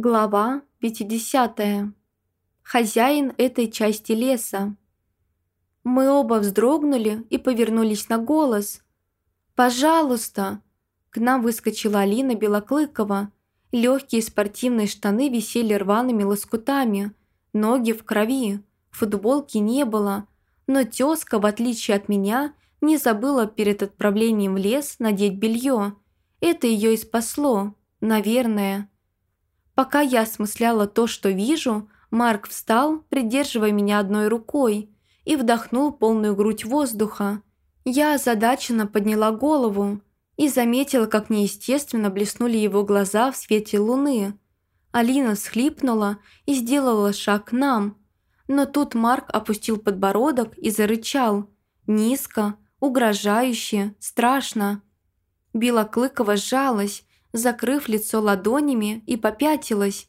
Глава 50. Хозяин этой части леса. Мы оба вздрогнули и повернулись на голос. «Пожалуйста!» К нам выскочила Алина Белоклыкова. Легкие спортивные штаны висели рваными лоскутами, ноги в крови, футболки не было, но тезка, в отличие от меня, не забыла перед отправлением в лес надеть белье. Это ее и спасло, наверное. Пока я осмысляла то, что вижу, Марк встал, придерживая меня одной рукой, и вдохнул полную грудь воздуха. Я озадаченно подняла голову и заметила, как неестественно блеснули его глаза в свете луны. Алина всхлипнула и сделала шаг к нам. Но тут Марк опустил подбородок и зарычал. Низко, угрожающе, страшно. Белоклыкова сжалась, закрыв лицо ладонями и попятилась.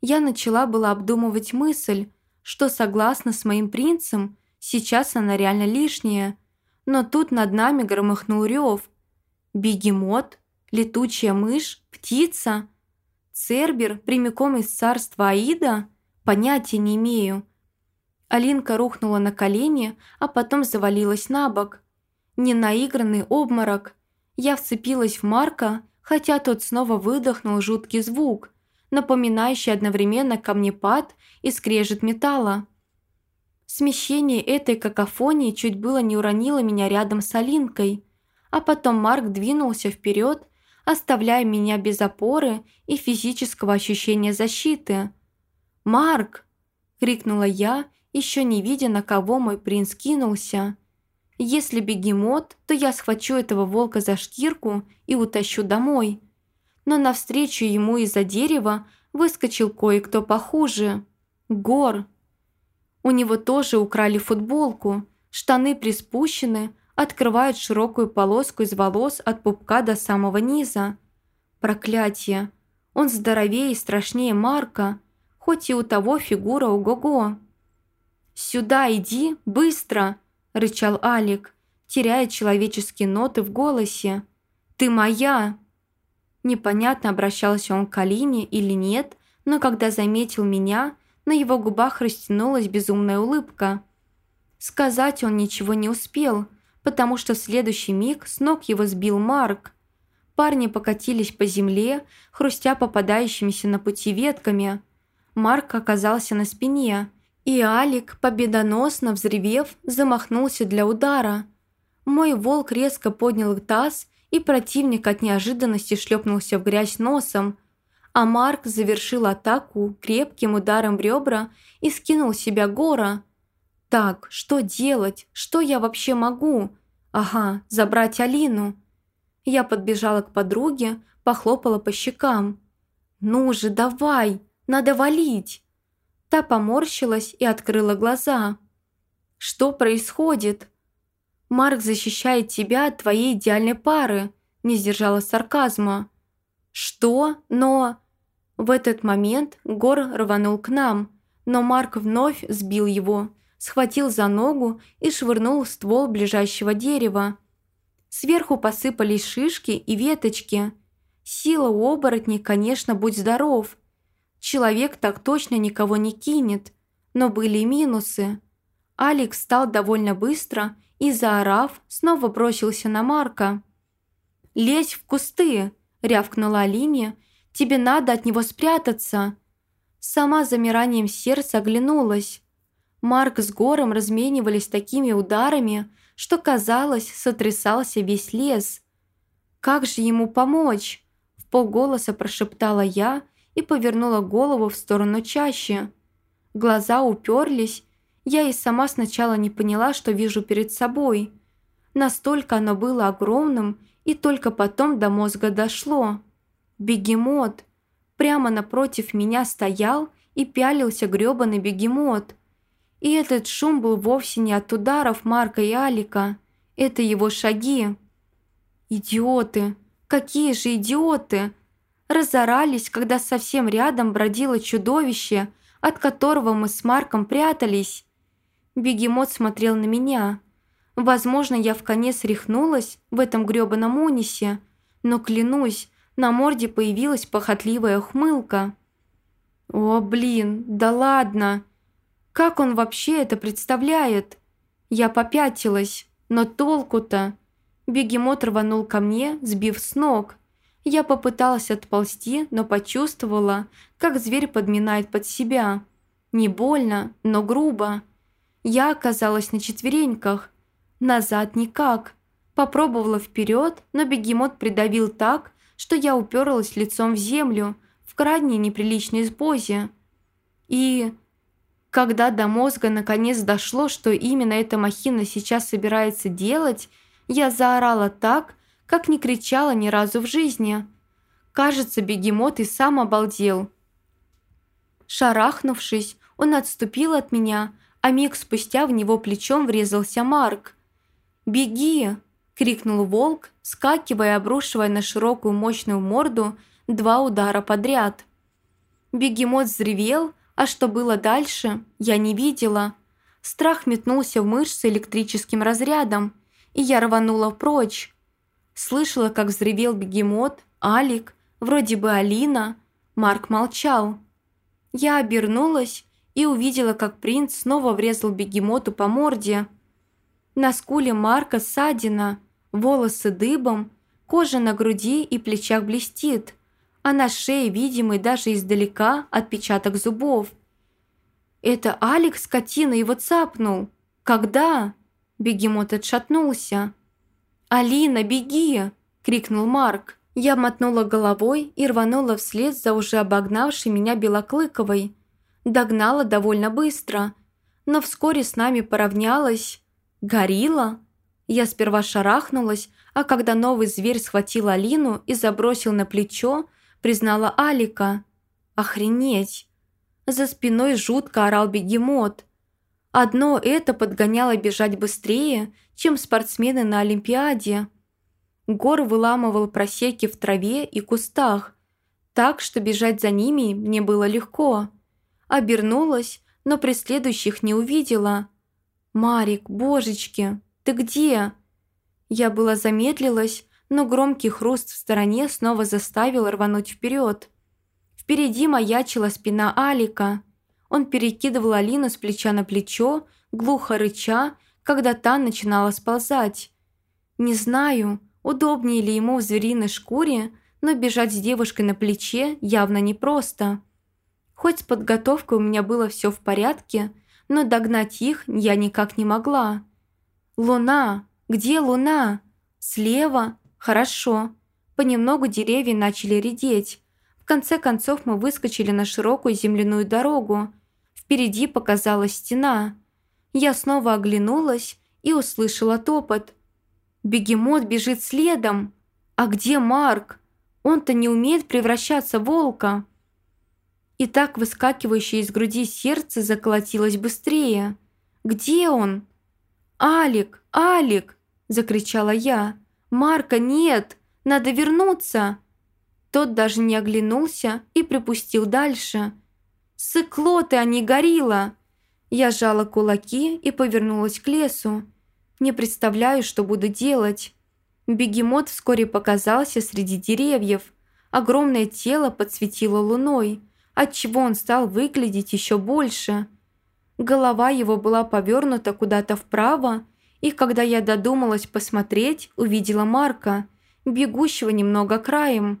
Я начала было обдумывать мысль, что согласно с моим принцем, сейчас она реально лишняя. Но тут над нами громыхнул рев. Бегемот, летучая мышь, птица. Цербер прямиком из царства Аида? Понятия не имею. Алинка рухнула на колени, а потом завалилась на бок. Ненаигранный обморок. Я вцепилась в Марка хотя тот снова выдохнул жуткий звук, напоминающий одновременно камнепад и скрежет металла. Смещение этой какофонии чуть было не уронило меня рядом с Алинкой, а потом Марк двинулся вперед, оставляя меня без опоры и физического ощущения защиты. «Марк!» – крикнула я, еще не видя, на кого мой принц кинулся. Если бегемот, то я схвачу этого волка за шкирку и утащу домой. Но навстречу ему из-за дерева выскочил кое-кто похуже. Гор. У него тоже украли футболку, штаны приспущены, открывают широкую полоску из волос от пупка до самого низа. Проклятие. Он здоровее и страшнее Марка, хоть и у того фигура ого-го. «Сюда иди, быстро!» – рычал Алик, теряя человеческие ноты в голосе. «Ты моя!» Непонятно, обращался он к Алине или нет, но когда заметил меня, на его губах растянулась безумная улыбка. Сказать он ничего не успел, потому что в следующий миг с ног его сбил Марк. Парни покатились по земле, хрустя попадающимися на пути ветками. Марк оказался на спине – и Алик, победоносно взревев, замахнулся для удара. Мой волк резко поднял таз, и противник от неожиданности шлепнулся в грязь носом, а Марк завершил атаку крепким ударом в ребра и скинул себя гора. «Так, что делать? Что я вообще могу? Ага, забрать Алину». Я подбежала к подруге, похлопала по щекам. «Ну же, давай, надо валить!» Та поморщилась и открыла глаза. «Что происходит?» «Марк защищает тебя от твоей идеальной пары», не сдержала сарказма. «Что? Но...» В этот момент Гор рванул к нам, но Марк вновь сбил его, схватил за ногу и швырнул в ствол ближайшего дерева. Сверху посыпались шишки и веточки. Сила у оборотней, конечно, будь здоров – Человек так точно никого не кинет, но были и минусы. Алекс встал довольно быстро и, заорав, снова бросился на Марка. «Лезь в кусты!» – рявкнула Алине. «Тебе надо от него спрятаться!» Сама замиранием сердца оглянулась. Марк с Гором разменивались такими ударами, что, казалось, сотрясался весь лес. «Как же ему помочь?» – в полголоса прошептала я, и повернула голову в сторону чаще. Глаза уперлись, я и сама сначала не поняла, что вижу перед собой. Настолько оно было огромным, и только потом до мозга дошло. Бегемот. Прямо напротив меня стоял и пялился грёбаный бегемот. И этот шум был вовсе не от ударов Марка и Алика. Это его шаги. Идиоты! Какие же идиоты! Разорались, когда совсем рядом бродило чудовище, от которого мы с Марком прятались. Бегемот смотрел на меня. Возможно, я в конец рехнулась в этом грёбаном унисе, но, клянусь, на морде появилась похотливая ухмылка. О, блин, да ладно. Как он вообще это представляет? Я попятилась, но толку-то? Бегемот рванул ко мне, сбив с ног. Я попыталась отползти, но почувствовала, как зверь подминает под себя. Не больно, но грубо. Я оказалась на четвереньках. Назад никак. Попробовала вперед, но бегемот придавил так, что я уперлась лицом в землю в крайне неприличной позе. И когда до мозга наконец дошло, что именно эта махина сейчас собирается делать, я заорала так, как не кричала ни разу в жизни. Кажется, бегемот и сам обалдел. Шарахнувшись, он отступил от меня, а миг спустя в него плечом врезался Марк. «Беги!» – крикнул волк, скакивая и обрушивая на широкую мощную морду два удара подряд. Бегемот взревел, а что было дальше, я не видела. Страх метнулся в мышцы электрическим разрядом, и я рванула прочь. Слышала, как взревел бегемот, Алик, вроде бы Алина. Марк молчал. Я обернулась и увидела, как принц снова врезал бегемоту по морде. На скуле Марка ссадина, волосы дыбом, кожа на груди и плечах блестит, а на шее видимый даже издалека отпечаток зубов. «Это Алекс, скотина, его цапнул! Когда?» Бегемот отшатнулся. «Алина, беги!» – крикнул Марк. Я мотнула головой и рванула вслед за уже обогнавшей меня Белоклыковой. Догнала довольно быстро, но вскоре с нами поравнялась... Горилла? Я сперва шарахнулась, а когда новый зверь схватил Алину и забросил на плечо, признала Алика. Охренеть! За спиной жутко орал бегемот. Одно это подгоняло бежать быстрее, чем спортсмены на Олимпиаде. Гор выламывал просеки в траве и кустах, так что бежать за ними мне было легко. Обернулась, но преследующих не увидела. «Марик, божечки, ты где?» Я была замедлилась, но громкий хруст в стороне снова заставил рвануть вперед. Впереди маячила спина Алика. Он перекидывал Алину с плеча на плечо, глухо рыча, когда та начинала сползать. Не знаю, удобнее ли ему в звериной шкуре, но бежать с девушкой на плече явно непросто. Хоть с подготовкой у меня было все в порядке, но догнать их я никак не могла. «Луна! Где луна?» «Слева? Хорошо». Понемногу деревья начали редеть. В конце концов мы выскочили на широкую земляную дорогу. Впереди показалась стена. Я снова оглянулась и услышала топот. Бегемот бежит следом. А где Марк? Он-то не умеет превращаться в волка. И так выскакивающее из груди сердце заколотилось быстрее. «Где он?» «Алик! Алик!» – закричала я. «Марка нет! Надо вернуться!» Тот даже не оглянулся и припустил дальше. «Сыкло ты, а не горилла!» Я сжала кулаки и повернулась к лесу. Не представляю, что буду делать. Бегемот вскоре показался среди деревьев. Огромное тело подсветило луной, отчего он стал выглядеть еще больше. Голова его была повернута куда-то вправо, и когда я додумалась посмотреть, увидела Марка, бегущего немного краем.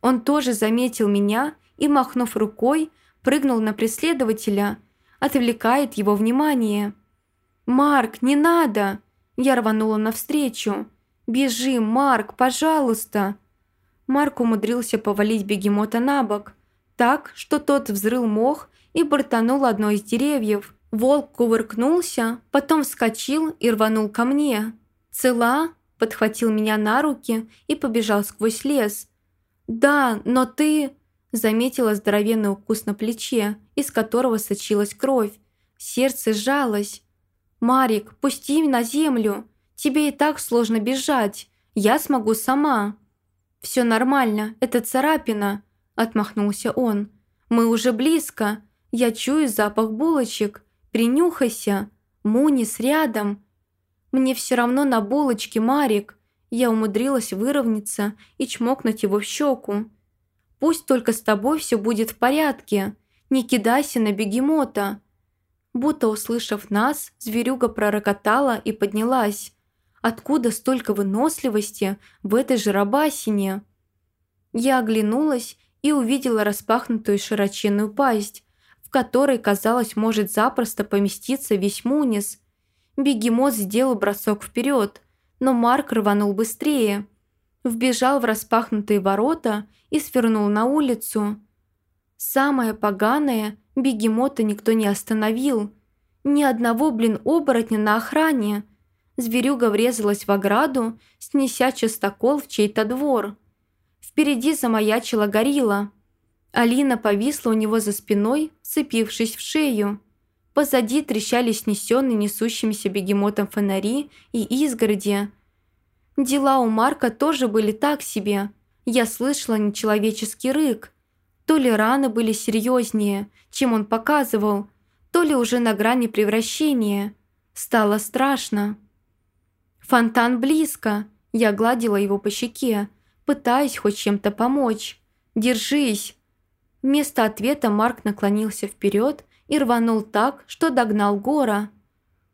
Он тоже заметил меня и, махнув рукой, прыгнул на преследователя – отвлекает его внимание. «Марк, не надо!» Я рванула навстречу. «Бежи, Марк, пожалуйста!» Марк умудрился повалить бегемота на бок, так, что тот взрыл мох и бортанул одно из деревьев. Волк кувыркнулся, потом вскочил и рванул ко мне. «Цела?» – подхватил меня на руки и побежал сквозь лес. «Да, но ты...» Заметила здоровенный укус на плече, из которого сочилась кровь. Сердце сжалось. «Марик, пусти на землю. Тебе и так сложно бежать. Я смогу сама». «Все нормально, это царапина», – отмахнулся он. «Мы уже близко. Я чую запах булочек. Принюхайся. Мунис рядом». «Мне все равно на булочке, Марик». Я умудрилась выровняться и чмокнуть его в щеку. Пусть только с тобой все будет в порядке. Не кидайся на бегемота!» Будто услышав нас, зверюга пророкотала и поднялась. Откуда столько выносливости в этой жиробасине? Я оглянулась и увидела распахнутую широченную пасть, в которой, казалось, может запросто поместиться весь Мунис. Бегемот сделал бросок вперед, но Марк рванул быстрее. Вбежал в распахнутые ворота и свернул на улицу. Самое поганое, бегемота никто не остановил. Ни одного, блин, оборотня на охране. Зверюга врезалась в ограду, снеся частокол в чей-то двор. Впереди замаячила горилла. Алина повисла у него за спиной, цепившись в шею. Позади трещали снесенные несущимися бегемотом фонари и изгороди. Дела у Марка тоже были так себе. Я слышала нечеловеческий рык. То ли раны были серьезнее, чем он показывал, то ли уже на грани превращения. Стало страшно. Фонтан близко. Я гладила его по щеке, пытаясь хоть чем-то помочь. «Держись!» Вместо ответа Марк наклонился вперед и рванул так, что догнал Гора.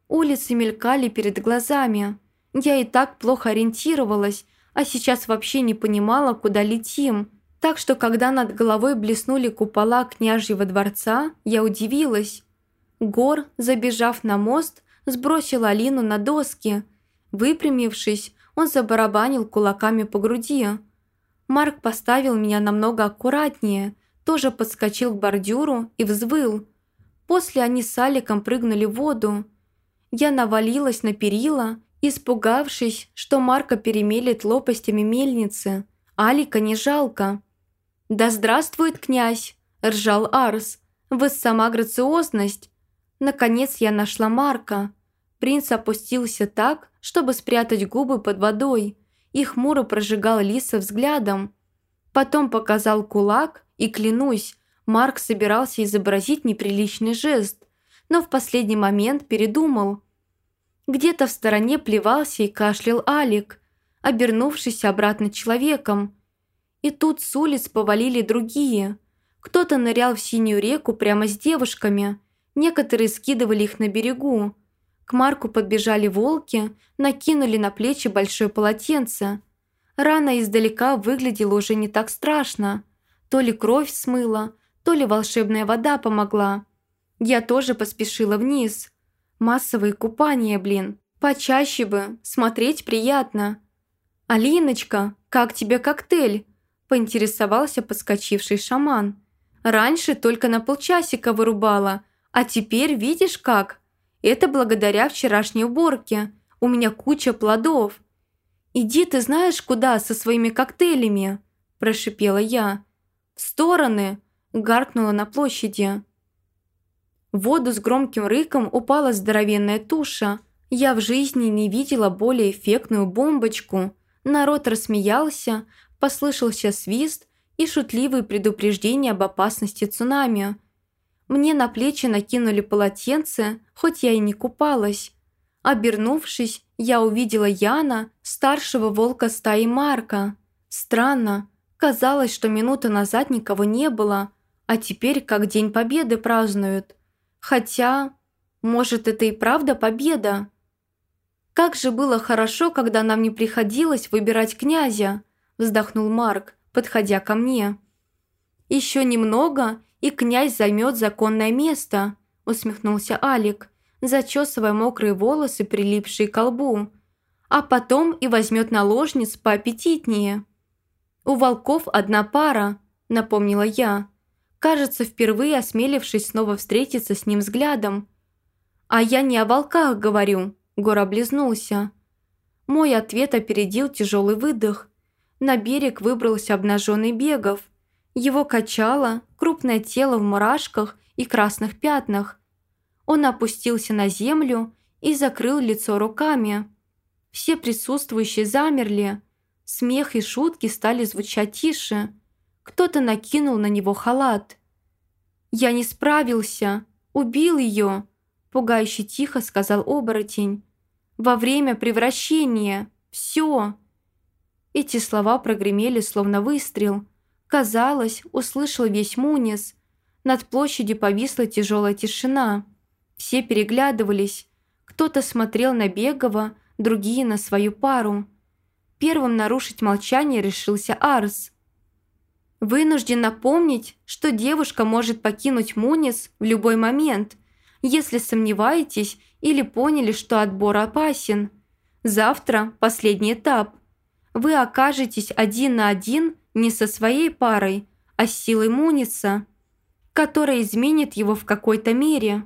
Улицы мелькали перед глазами. Я и так плохо ориентировалась, а сейчас вообще не понимала, куда летим. Так что, когда над головой блеснули купола княжьего дворца, я удивилась. Гор, забежав на мост, сбросил Алину на доски. Выпрямившись, он забарабанил кулаками по груди. Марк поставил меня намного аккуратнее, тоже подскочил к бордюру и взвыл. После они с Аликом прыгнули в воду. Я навалилась на перила, испугавшись, что Марка перемелет лопастями мельницы. Алика не жалко. «Да здравствует князь!» – ржал Арс. «Вы сама грациозность!» Наконец я нашла Марка. Принц опустился так, чтобы спрятать губы под водой, и хмуро прожигал Лиса взглядом. Потом показал кулак, и, клянусь, Марк собирался изобразить неприличный жест, но в последний момент передумал. Где-то в стороне плевался и кашлял Алик, обернувшись обратно человеком. И тут с улиц повалили другие. Кто-то нырял в синюю реку прямо с девушками, некоторые скидывали их на берегу. К Марку подбежали волки, накинули на плечи большое полотенце. Рана издалека выглядела уже не так страшно. То ли кровь смыла, то ли волшебная вода помогла. Я тоже поспешила вниз. Массовые купания, блин. Почаще бы, смотреть приятно. «Алиночка, как тебе коктейль?» поинтересовался подскочивший шаман. «Раньше только на полчасика вырубала, а теперь видишь как? Это благодаря вчерашней уборке. У меня куча плодов». «Иди ты знаешь куда со своими коктейлями?» – прошипела я. «В стороны!» – гаркнула на площади. В воду с громким рыком упала здоровенная туша. Я в жизни не видела более эффектную бомбочку. Народ рассмеялся, послышался свист и шутливые предупреждения об опасности цунами. Мне на плечи накинули полотенце, хоть я и не купалась. Обернувшись, я увидела Яна, старшего волка стаи Марка. Странно, казалось, что минуты назад никого не было, а теперь как День Победы празднуют. Хотя, может, это и правда победа? Как же было хорошо, когда нам не приходилось выбирать князя вздохнул Марк, подходя ко мне. «Еще немного, и князь займет законное место», усмехнулся Алик, зачесывая мокрые волосы, прилипшие к лбу. «А потом и возьмет наложниц поаппетитнее». «У волков одна пара», напомнила я. Кажется, впервые осмелившись снова встретиться с ним взглядом. «А я не о волках говорю», Гор облизнулся. Мой ответ опередил тяжелый выдох. На берег выбрался обнаженный Бегов. Его качало, крупное тело в мурашках и красных пятнах. Он опустился на землю и закрыл лицо руками. Все присутствующие замерли. Смех и шутки стали звучать тише. Кто-то накинул на него халат. «Я не справился. Убил ее», – пугающе тихо сказал оборотень. «Во время превращения. Все». Эти слова прогремели, словно выстрел. Казалось, услышал весь Мунис. Над площадью повисла тяжелая тишина. Все переглядывались. Кто-то смотрел на Бегова, другие на свою пару. Первым нарушить молчание решился Арс. Вынужден напомнить, что девушка может покинуть Мунис в любой момент, если сомневаетесь или поняли, что отбор опасен. Завтра последний этап. Вы окажетесь один на один не со своей парой, а с силой Муниса, которая изменит его в какой-то мере,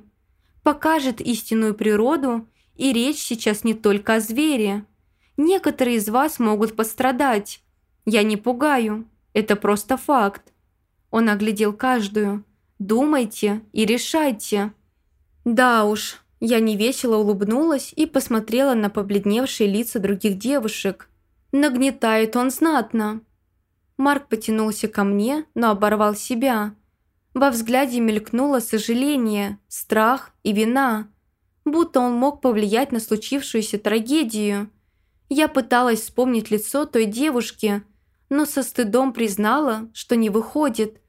покажет истинную природу, и речь сейчас не только о звере. Некоторые из вас могут пострадать. Я не пугаю, это просто факт. Он оглядел каждую. Думайте и решайте. Да уж, я невесело улыбнулась и посмотрела на побледневшие лица других девушек. Нагнетает он знатно. Марк потянулся ко мне, но оборвал себя. Во взгляде мелькнуло сожаление, страх и вина. Будто он мог повлиять на случившуюся трагедию. Я пыталась вспомнить лицо той девушки, но со стыдом признала, что не выходит.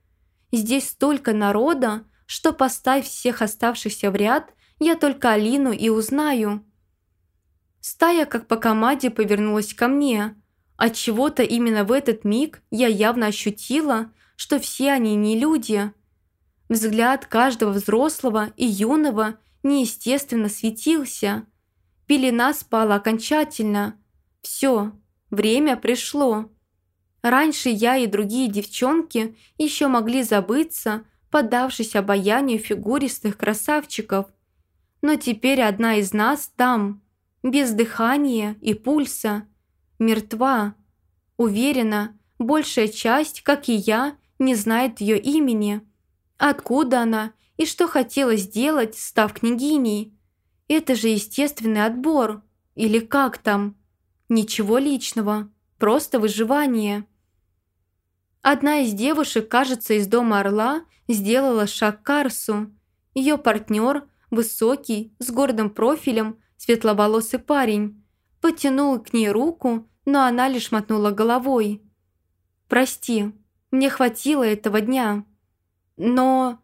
Здесь столько народа, что поставь всех оставшихся в ряд, я только Алину и узнаю. Стая как по команде повернулась ко мне. От чего то именно в этот миг я явно ощутила, что все они не люди. Взгляд каждого взрослого и юного неестественно светился. Пелена спала окончательно. Все, время пришло. Раньше я и другие девчонки еще могли забыться, поддавшись обаянию фигуристых красавчиков. Но теперь одна из нас там, без дыхания и пульса, мертва. Уверена, большая часть, как и я, не знает ее имени. Откуда она и что хотела сделать, став княгиней? Это же естественный отбор. Или как там? Ничего личного, просто выживание. Одна из девушек, кажется, из дома Орла, сделала шаг к Карсу. Ее партнер, высокий, с гордым профилем, светловолосый парень, потянул к ней руку, но она лишь мотнула головой. «Прости, мне хватило этого дня. Но...»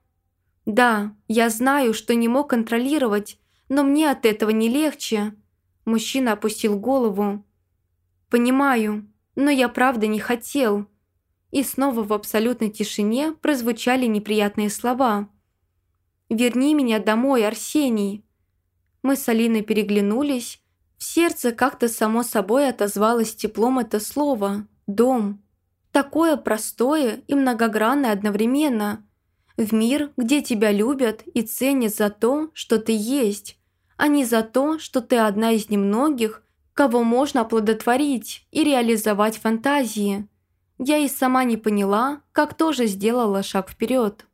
«Да, я знаю, что не мог контролировать, но мне от этого не легче». Мужчина опустил голову. «Понимаю, но я правда не хотел и снова в абсолютной тишине прозвучали неприятные слова. «Верни меня домой, Арсений!» Мы с Алиной переглянулись. В сердце как-то само собой отозвалось теплом это слово «дом». Такое простое и многогранное одновременно. В мир, где тебя любят и ценят за то, что ты есть, а не за то, что ты одна из немногих, кого можно оплодотворить и реализовать фантазии – я и сама не поняла, как тоже сделала шаг вперед.